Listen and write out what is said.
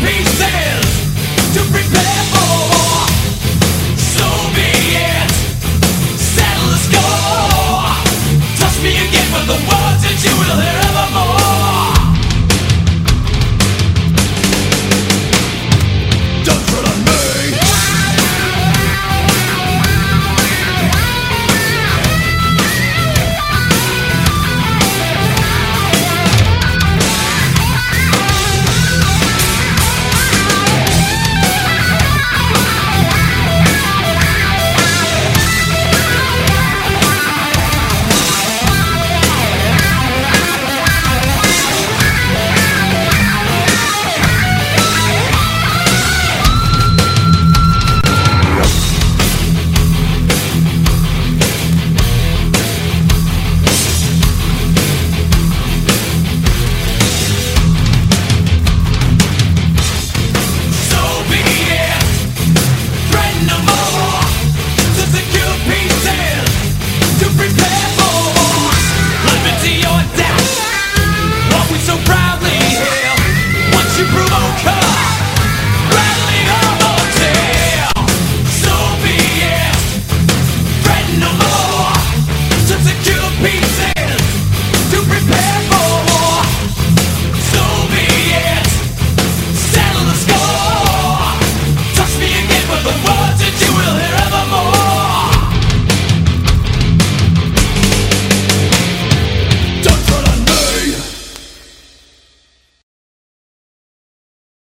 Pieces to prepare for. So be it.